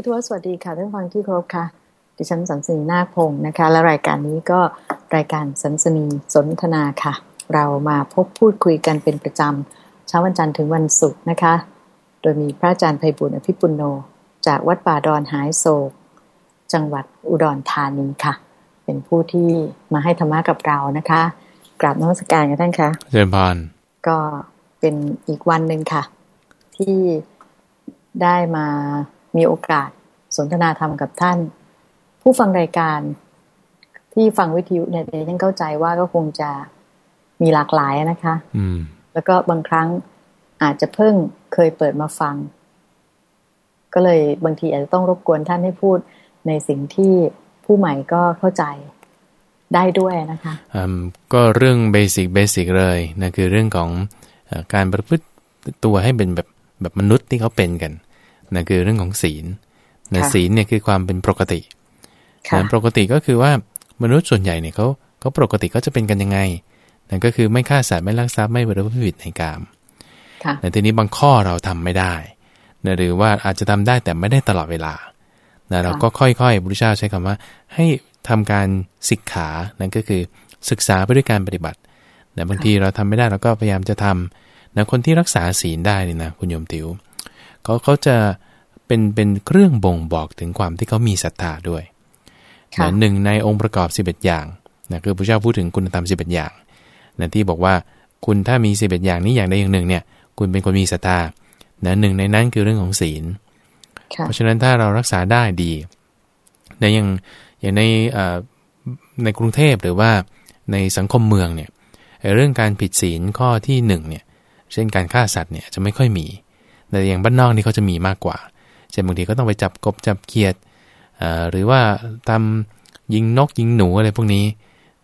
พุทธวสวัสดีค่ะท่านฟังที่ครบค่ะ ดิฉันสันสนีนาคพงศ์นะคะ และรายการนี้ก็รายการสันสนีสนทนาค่ะ เรามาพบพูดคุยกันเป็นประจำเช้าวันจันทร์ถึงวันศุกร์นะคะ โดยมีพระอาจารย์ไพบุญอภิปุโน จากวัดป่าดอนหายโศก จังหวัดอุดรธานีค่ะ เป็นผู้ที่มาให้ธรรมะกับเรานะคะกราบนมัสการกันท่านคะเจริญพรก็เป็นอีกวันหนึ่งค่ะ ที่ได้มา มีโอกาสสนทนาธรรมกับท่าน ผู้ฟังรายการที่ฟังวิทยุเนี่ยเดยังเข้าใจว่าก็คงจะมีหลากหลายนะคะ อืม แล้วก็บางครั้งอาจจะเพิ่งเคยเปิดมาฟัง ก็เลยบางทีอาจจะต้องรบกวนท่านให้พูดในสิ่งที่ผู้ใหม่ก็เข้าใจได้ด้วยนะคะอืมก็เรื่อง basic basic เลยนะคือเรื่องของเออการประพฤติตัวให้เป็นแบบแบบมนุษย์ที่เขาเป็นกัน นะคือเรื่องของศีลนะค่ะศีลเนี่ยคือความเป็นปกติค่ะนะปกติก็คือว่ามนุษย์ส่วนใหญ่เนี่ยเขาเขาปกติก็จะเป็นกันยังไงนั่นก็คือไม่ฆ่าสัตว์ไม่ลักทรัพย์ไม่ประพฤติผิดในกามค่ะแต่ทีนี้บางข้อเราทำไม่ได้นะหรือว่าอาจจะทำได้แต่ไม่ได้ตลอดเวลานะเราก็ค่อยๆพระพุทธเจ้าใช้คำว่า ให้ทำการศึกษานั่นก็คือศึกษาไปด้วยการปฏิบัตินะบางทีเราทำไม่ได้เราก็พยายามจะทำนะคนที่รักษาศีลได้นี่นะคุณโยมติว เขาเขาจะเป็นเป็นเครื่องบ่งบอกถึงความที่เขามีศรัทธาด้วยค่ะนะหนึ่งในองค์ประกอบ 11 อย่างนะคือพระเจ้าพูดถึงคุณธรรม 11 อย่างนะที่บอกว่าคุณถ้ามี 11 อย่างนี้อย่างใดอย่างหนึ่งเนี่ย คุณเป็นคนมีศรัทธานะหนึ่งในนั้นคือเรื่องของศีลค่ะเพราะฉะนั้นถ้าเรารักษาได้ดีในอย่างอย่างในเอ่อในกรุงเทพหรือว่าในสังคมเมืองเนี่ยไอ้เรื่องการผิดศีลข้อที่หนึ่งเนี่ยเช่นการฆ่าสัตว์เนี่ยจะไม่ค่อยมี แต่อย่างบ้านนอกนี่เขาจะมีมากกว่าเช่นบางทีก็ต้องไปจับกบจับเขียดเอ่อหรือว่าทำยิงนกยิงหนูอะไรพวกนี้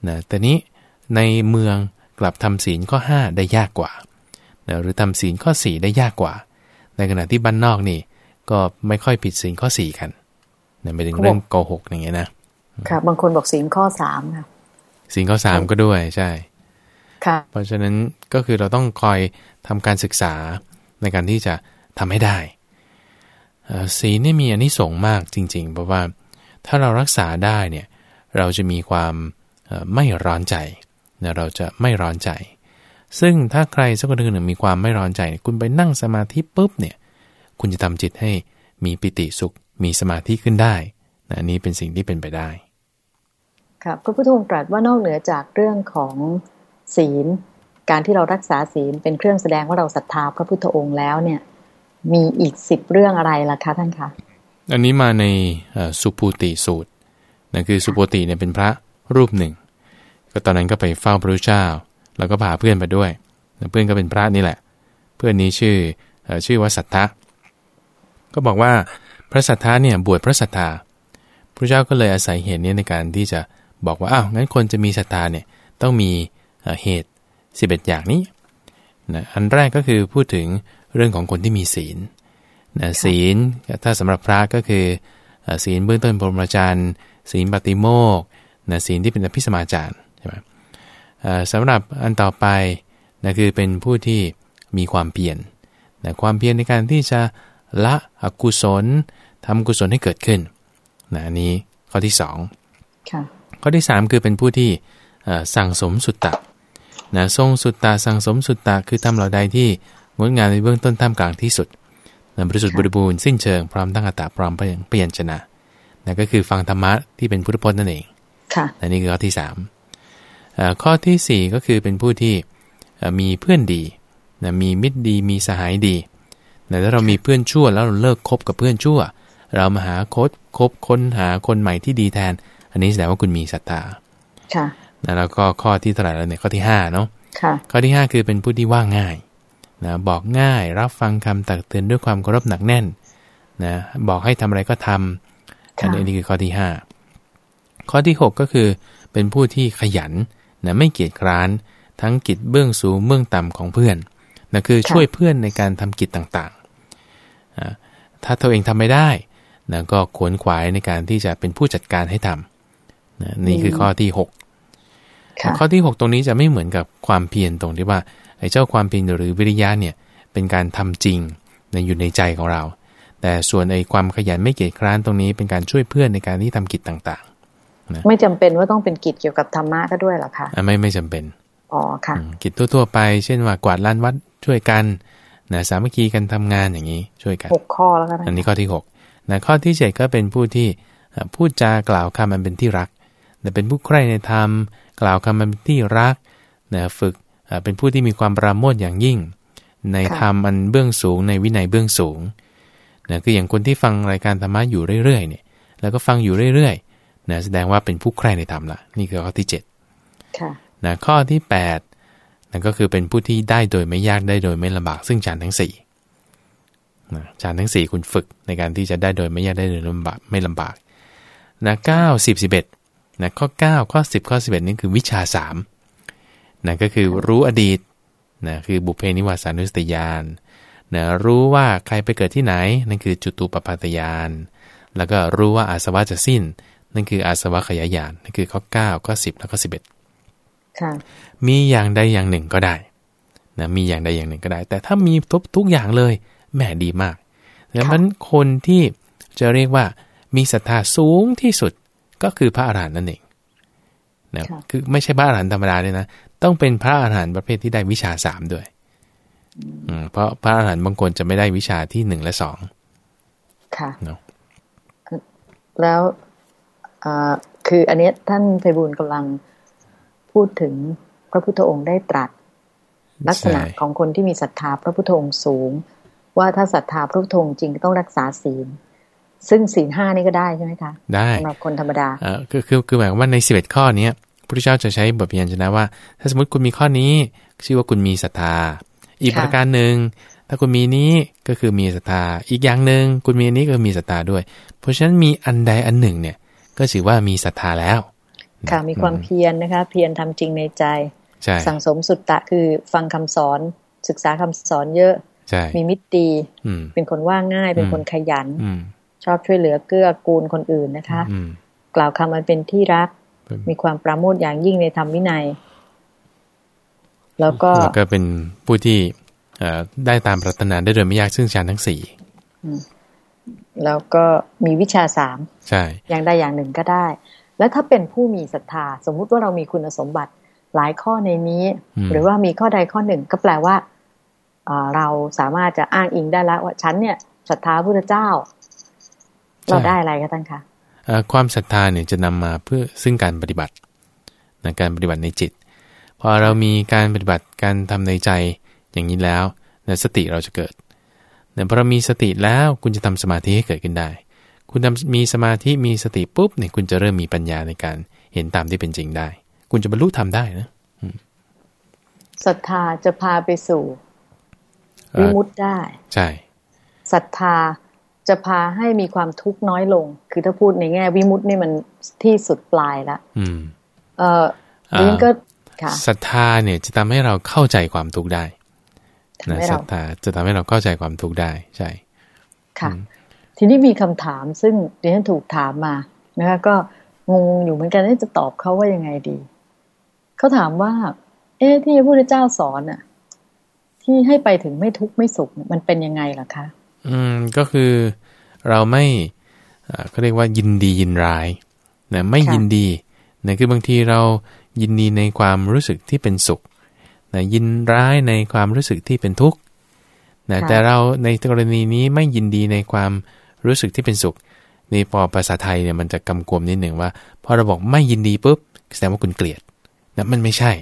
นะแต่นี้ในเมืองกลับทำศีลข้อ 5 ได้ยากกว่านะหรือทำศีลข้อ 4 ได้ยากกว่า ในขณะที่บ้านนอกนี่ ก็ไม่ค่อยผิดศีลข้อสี่กันนะไปถึงเรื่องโกหกอย่างเงี้ยนะค่ะบางคนบอกศีลข้อสามค่ะศีลข้อสามก็ด้วยใช่ค่ะเพราะฉะนั้นก็คือเราต้องคอยทำการศึกษาในการที่จะ ทำให้ได้ศีลนี่มีอนิสงส์มากจริง ๆ เพราะว่าถ้าเรารักษาได้เนี่ยเราจะมีความไม่ร้อนใจนะเราจะไม่ร้อนใจ ซึ่งถ้าใครสักคนหนึ่งมีความไม่ร้อนใจ คุณไปนั่งสมาธิปุ๊บเนี่ยคุณจะทำจิตให้มีปิติสุขมีสมาธิขึ้นได้นะนี้เป็นสิ่งที่เป็นไปได้ครับพระพุทธองค์ตรัสว่านอกเหนือจากเรื่องของศีล การที่เรารักษาศีลเป็นเครื่องแสดงว่าเราศรัทธาพระพุทธองค์แล้วเนี่ย มีอีกสิบเรื่องอะไรล่ะคะท่านคะอันนี้มาในสุภูติสูตรนั่นคือสุภูติเนี่ยเป็นพระรูปหนึ่ง ก็ตอนนั้นก็ไปเฝ้าพระพุทธเจ้า แล้วก็พาเพื่อนไปด้วย เพื่อนก็เป็นพระนี่แหละ เพื่อนนี้ชื่ออชื่อว่าสัทธะก็บอกว่าพระสัทธะเนี่ยบวชพระสัทธาพระเจ้าก็เลยอาศัยเหตุนี้ในการที่จะบอกว่าอ้าวงั้นคนจะมีศรัทธาเนี่ยต้องมีเอ่อเหตุ 11 อย่างนี้นะอันแรกก็คือพูดถึง เรื่องของคนที่มีศีลนะศีลถ้าสำหรับพระก็คือเอ่อศีลเบื้องต้นพรหมจรรย์ศีลปฏิโมกข์นะศีลที่เป็นอภิสมาจารใช่ไหมเอ่อสำหรับอันต่อไปนะคือเป็นผู้ที่มีความเพียรนะความเพียรในการที่จะละอกุศลทำกุศลให้เกิดขึ้นนะอันนี้ข้อที่สองค่ะข้อที่ 3 คือเป็นผู้ที่เอ่อสั่งสมสุตตะนะทรงสุตตะสั่งสมสุตตะคือทำเหล่าใดที่ งดงามในเบื้องต้นท่ามกลางที่สุดนะบริสุทธิ์บริบูรณ์สิ้นเชิงพร้อมตั้งอัตตาพร้อมเปลี่ยนชนะนะก็คือฟังธรรมะที่เป็นพุทธพจน์นั่นเองค่ะนะนี่คือข้อที่3เอ่อข้อทีสี่4ก็คือเป็นผู้ที่เอ่อมีเพื่อนดีนะมีมิตรดีมีสหายดีนะถ้าเรามีเพื่อนชั่วแล้วเราเลิกคบกับเพื่อนชั่ว เรามาหาคบคบค้นหาคนใหม่ที่ดีแทน อันนี้แสดงว่าคุณมีศรัทธาค่ะนะแล้วก็ข้อที่เท่าไหร่แล้วเนี่ยข้อที่5เนาะค่ะข้อที่5คือเป็นผู้ที่ว่าง่าย นะบอกง่ายรับฟังคำตักเตือนด้วยความเคารพหนักแน่นนะบอกให้ทำอะไรก็ทำอันค่ะนี้อันนี้คือข้อที่ 5 ข้อที่ 6 ก็คือเป็นผู้ที่ขยันนะไม่เกียจคร้าน ทั้งกิจเบื้องสูงเบื้องต่ำของเพื่อนนะคือช่วยเพื่อนในการทำกิจต่างๆอ่าถ้าตัวเองทำไม่ได้นะก็ขวนขวายในการที่จะเป็นผู้จัดการให้ทำนะนี่คือข้อที่6ค่ะข้อที่ 6 ตรงนี้จะไม่เหมือนกับความเพียรตรงที่ว่าไอ้เจ้าความเพียรหรือวิริยะเนี่ยเป็นการทำจริงนะอยู่ในใจของเรา แต่ส่วนไอ้ความขยันไม่เกียจคร้านตรงนี้เป็นการช่วยเพื่อนในการที่ทำกิจต่างๆนะไม่จำเป็นว่าต้องเป็นกิจเกี่ยวกับธรรมะก็ด้วยหรอคะไม่ไม่จำเป็นอ๋อค่ะกิจทั่วๆไป เช่นว่ากวาดลานวัดช่วยกันนะสามัคคีกันทำงานอย่างนี้ช่วยกันหกข้อแล้วกันอันนี้ข้อที่หกนะข้อที่เจ็ดก็เป็นผู้ที่พูดจากล่าวคำมันเป็นที่รักแต่เป็นผู้ใคร่ในธรรม กล่าวคำมันเป็นที่รักนะฝึก เป็นผู้ที่มีความปราโมทอย่างยิ่ง ในธรรมอันเบื้องสูงในวินัยเบื้องสูงนะคืออย่างคนที่ฟังรายการธรรมะอยู่เรื่อยๆเนี่ยแล้วก็ฟังอยู่เรื่อยๆนะแสดงว่าเป็นผู้ใคร่ในธรรมละนี่คือข้อที่7นะข้อที่8นั่นก็คือเป็นผู้ที่ได้โดยไม่ยากได้โดยไม่ลำบากซึ่งฌานทั้ง4นะฌานทั้ง 4 คุณฝึกในการที่จะได้โดยไม่ยากได้โดยลำบากไม่ลำบากนะเก้าสิบสิบเอ็ดนะข้อ 9 ข้อ 10 ข้อ 11 นี่คือวิชา3 นะก็คือรู้อดีตนะคือบุเพนิวาสานุสติยานนะรู้ว่าใครไปเกิดที่ไหน นั่นคือจุตูปปาตยานแล้วก็รู้ว่าอาสวะจะสิ้น นั่นคืออาสวะขยายานนั่นคือข้อ9ข้อ10 แล้วก็11ค่ะมีอย่างใดอย่างหนึ่งก็ได้นะมีอย่างใดอย่างหนึ่งก็ได้ แต่ถ้ามีทุกทุกอย่างเลยแหมดีมากดังนั้นคนที่จะเรียกว่ามีศรัทธาสูงที่สุดก็คือพระอรหันต์นั่นเองนะคือไม่ใช่พระอรหันต์ธรรมดาเลยนะ ต้องเป็นพระอรหันต์ประเภทที่ได้วิชาสามด้วยอืเพราะพระอรหันต์บางคนจะไม่ได้วิชาที่หนึ่งและสองค่ะเนาะแล้วคืออันนี้ท่านไพบูลกำลังพูดถึงพระพุทธองค์ได้ตรัส ลักษณะของคนที่มีศรัทธาพระพุทธองค์สูง ว่าถ้าศรัทธาพระพุทธองค์จริงต้องรักษาศีล ซึ่งศีลห้านี่ก็ได้ใช่ไหมคะได้สำหรับคนธรรมดาเออคือคือคือหมายว่าในสิบเอ็ดข้อเนี้ย พระพุทธเจ้าจะใช้บทพยัญชนะว่า ถ้าสมมติคุณมีข้อนี้ ชื่อว่าคุณมีศรัทธา อีกประการหนึ่งถ้าคุณมีนี้ก็คือมีศรัทธา อีกอย่างหนึ่งคุณมีอันนี้ก็มีศรัทธาด้วย เพราะฉะนั้นมีอันใดอันหนึ่งเนี่ย ก็ถือว่ามีศรัทธาแล้ว ค่ะมีความเพียรนะคะ เพียรทำจริงในใจสั่งสมสุตตะคือฟังคำสอน ศึกษาคำสอนเยอะมีมิตรดีเป็นคนว่าง่ายเป็นคนขยันชอบช่วยเหลือเกื้อกูลคนอื่นนะคะ กล่าวคำมันเป็นที่รัก มีความประโมทอย่างยิ่งในธรรมวินัย แล้วก็ก็เป็นผู้ที่ได้ตามปรารถนาได้โดยไม่ยากซึ่งฌานทั้งสี่แล้วก็มีวิชาสามใช่อย่างใดอย่างหนึ่งก็ได้ แล้วถ้าเป็นผู้มีศรัทธา สมมุติว่าเรามีคุณสมบัติหลายข้อในนี้ หรือว่ามีข้อใดข้อหนึ่งก็แปลว่าเราสามารถจะอ้างอิงได้แล้วว่าฉันเนี่ยศรัทธาพระเจ้า เราได้อะไรคะท่านคะ ความศรัทธาเนี่ยจะนำมาเพื่อซึ่งการปฏิบัติในการปฏิบัติในจิต พอเรามีการปฏิบัติการทำในใจอย่างนี้แล้วนสติเราจะเกิดเนี่ยพอเรามีสติแล้วคุณจะทำสมาธิให้เกิดขึ้นได้ คุณทำมีสมาธิมีสติปุ๊บเนี่ยคุณจะเริ่มมีปัญญาในการเห็นตามที่เป็นจริงได้ คุณจะบรรลุทำได้นะศรัทธาจะพาไปสู่วิมุตได้ ใช่ศรัทธา จะพาให้มีความทุกข์น้อยลง คือถ้าพูดในแง่วิมุตตินี่มันที่สุดปลายละเออเรียนก็ศรัทธาเนี่ยจะทำให้เราเข้าใจความทุกข์ได้นะศรัทธาจะทำให้เราเข้าใจความทุกข์ได้ ใช่ ค่ะ ทีนี้มีคำถามซึ่งเรียนถูกถามมานะคะก็งงอยู่เหมือนกันที่จะตอบเขาว่ายังไงดี เขาถามว่า เอ๊ะที่พระพุทธเจ้าสอนอะที่ให้ไปถึงไม่ทุกข์ไม่สุขมันเป็นยังไงล่ะคะ อืมก็คือเราไม่เขาเรียกว่ายินดียินร้ายนะไม่ยินดีนะคือบางทีเรายินดีในความรู้สึกที่เป็นสุขนะยินร้ายในความรู้สึกที่เป็นทุกข์นะแต่เราในกรณีนี้ไม่ยินดีในความรู้สึกที่เป็นสุขในพอภาษาไทยเนี่ยมันจะกำกวมนิดหนึ่งว่าพอเราบอกไม่ยินดีปุ๊บแสดงว่าคุณเกลียดนะมันไม่ใช่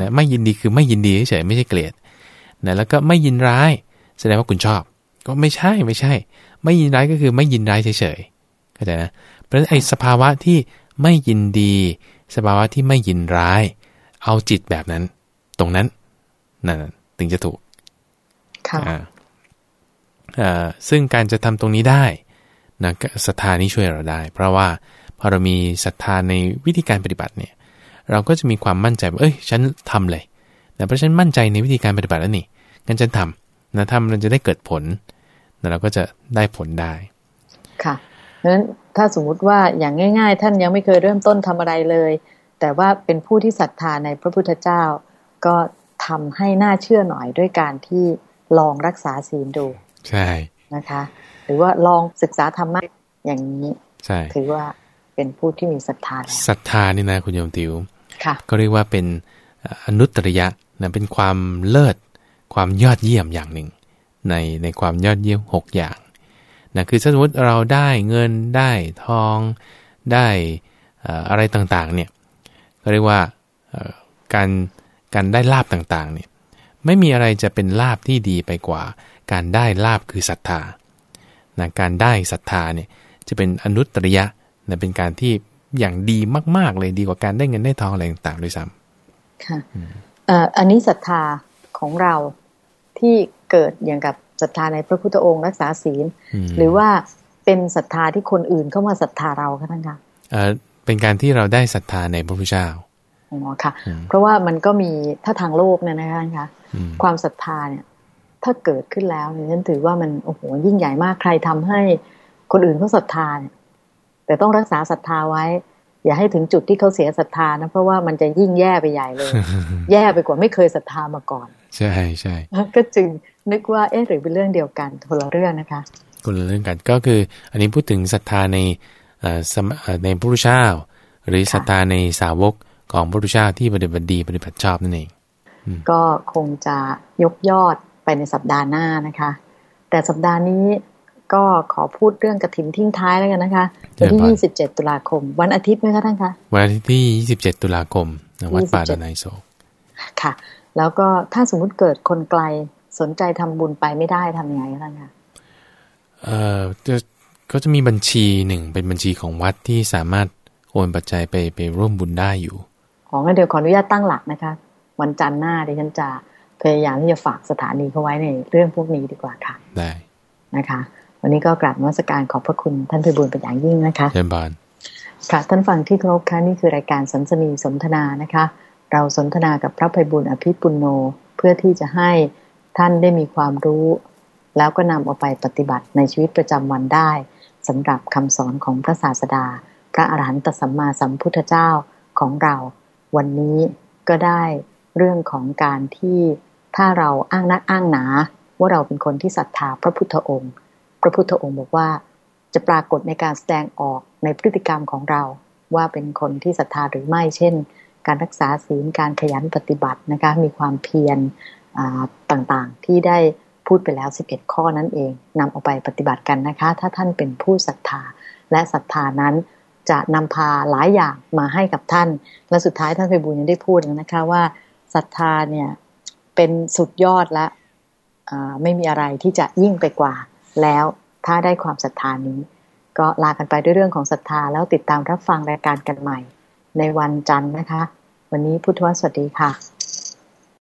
นะไม่ยินดีคือไม่ยินดีเฉยไม่ใช่เกลียดนะแล้วก็ไม่ยินร้าย แสดงว่าคุณชอบ ก็ไม่ใช่ไม่ใช่ ไม่ยินร้ายก็คือไม่ยินร้ายเฉยๆเข้าใจนะเพราะฉะนั้นไอ้สภาวะที่ไม่ยินดี สภาวะที่ไม่ยินร้าย เอาจิตแบบนั้น ตรงนั้นนั่นถึงจะถูกค่ะอ่าซึ่งการจะทำตรงนี้ได้นะศรัทธานี้ช่วยเราได้ เพราะว่าพอเรามีศรัทธาในวิธีการปฏิบัติเนี่ย เราก็จะมีความมั่นใจว่าเอ้ย ฉันทำเลยนะเพราะฉันมั่นใจในวิธีการปฏิบัติแล้วนี่งั้นฉันทำนะทำมันจะได้เกิดผล เราก็จะได้ผลได้ ค่ะเพราะฉะนั้นถ้าสมมุติว่าอย่างง่าย ๆ ท่านยังไม่เคยเริ่มต้นทำอะไรเลย แต่ว่าเป็นผู้ที่ศรัทธาในพระพุทธเจ้า ก็ทำให้น่าเชื่อหน่อยด้วยการที่ลองรักษาศีลดู ใช่นะคะ หรือว่าลองศึกษาธรรมะอย่างนี้ใช่ถือว่าเป็นผู้ที่มีศรัทธาแล้วศรัทธานี่นะคุณโยมติวค่ะก็เรียกว่าเป็นอนุตริยะนะเป็นความเลิศความยอดเยี่ยมอย่างหนึ่ง ในในความยอดเยี่ยมหกอย่างนะคือสมมติเราได้เงินได้ทองได้อะไรต่างๆเนี่ยก็เรียกว่าการการได้ลาบต่างๆเนี่ยไม่มีอะไรจะเป็นลาบที่ดีไปกว่า การได้ลาบคือศรัทธานะการได้ศรัทธาเนี่ยจะเป็นอนุตริยะนะเป็นการที่อย่างดีมาก ๆ เลยดีกว่าการได้เงินได้ทองอะไรต่างๆด้วยซ้ำค่ะอันนี้ศรัทธาของเราที่ เกิดอย่างกับศรัทธาในพระพุทธองค์รักษาศีลมหรือว่าเป็นศรัทธาที่คนอื่นเข้ามาศรัทธาเราคะท่านคะเอ่อเป็นการที่เราได้ศรัทธาในพระพุทธเจ้าอ๋อค่ะอืมเพราะว่ามันก็มีถ้าทางโลกเนี่ยนะคะท่านคะอืมความศรัทธาเนี่ย ถ้าเกิดขึ้นแล้วเนี่ยฉันถือว่ามันโอ้โหยิ่งใหญ่มากใครทำให้คนอื่นเขาศรัทธาเนี่ย แต่ต้องรักษาศรัทธาไว้ อย่าให้ถึงจุดที่เขาเสียศรัทธานะเพราะว่ามันจะยิ่งแย่ไปใหญ่เลย แย่ไปกว่าไม่เคยศรัทธามาก่อน ใช่ใช่ก็จึง นึกว่าเอ๊ะหรือเป็นเรื่องเดียวกันคนละเรื่องนะคะคนละเรื่องกันก็คืออันนี้พูดถึงศรัทธาในเอ่อสมเอ่อในพระพุทธเจ้าหรือค่ะศรัทธาในสาวกของพระพุทธเจ้าที่ปฏิบัติดีปฏิบัติชอบนั่นเองก็คงจะยกยอดไปในสัปดาห์หน้านะคะ แต่สัปดาห์นี้ก็ขอพูดเรื่องกระถินทิ้งท้ายแล้วกันนะคะวันที่ 27 ตุลาคม วันอาทิตย์ไหมคะท่านคะวันอาทิตย์ที่ 27 ตุลาคมณวัดป่า27ดอนไนโศกค่ะ แล้วก็ถ้าสมมุติเกิดคนไกล สนใจทำบุญไปไม่ได้ทำยังไงคะท่านคะเอ่อจะก็จะมีบัญชีหนึ่งเป็นบัญชีของวัดที่สามารถโอนปัจจัยไปไปร่วมบุญได้อยู่ของั้นเดี๋ยวขออนุญาตตั้งหลักนะคะ วันจันทร์หน้าดิฉันจะพยายามที่จะฝากสถานีเขาไว้ในเรื่องพวกนี้ดีกว่าค่ะ ได้นะคะ วันนี้ก็กราบนมัสการขอบพระคุณท่านพิบูลเป็นอย่างยิ่งนะคะเชิญบานค่ะท่านฟังที่เคารพค่ะนี่คือรายการสันสนีสนทนานะคะ เราสนทนากับพระภัยบุญอภิปุณโนเพื่อที่จะให้ ท่านได้มีความรู้ แล้วก็นำเอาไปปฏิบัติในชีวิตประจำวันได้สำหรับคำสอนของพระศาสดา พระอรหันตสัมมาสัมพุทธเจ้าของเรา วันนี้ก็ได้เรื่องของการที่ถ้าเราอ้างนักอ้างหนา ว่าเราเป็นคนที่ศรัทธาพระพุทธองค์ พระพุทธองค์บอกว่าจะปรากฏในการแสดงออกในพฤติกรรมของเรา ว่าเป็นคนที่ศรัทธาหรือไม่ เช่น การรักษาศีลการขยันปฏิบัตินะคะมีความเพียร ต่างๆ ที่ได้พูดไปแล้ว 11 ข้อนั่นเองนำเอาไปปฏิบัติกันนะคะ ถ้าท่านเป็นผู้ศรัทธา และศรัทธานั้นจะนำพาหลายอย่างมาให้กับท่าน และสุดท้ายท่านไพบุญยังได้พูดนะคะว่าศรัทธาเนี่ยเป็นสุดยอดและไม่มีอะไรที่จะยิ่งไปกว่า แล้วถ้าได้ความศรัทธานี้ ก็ลากันไปด้วยเรื่องของศรัทธาแล้วติดตามรับฟังรายการกันใหม่ ในวันจันทร์นะคะ วันนี้พุทธวสวัสดีค่ะ